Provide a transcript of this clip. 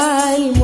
al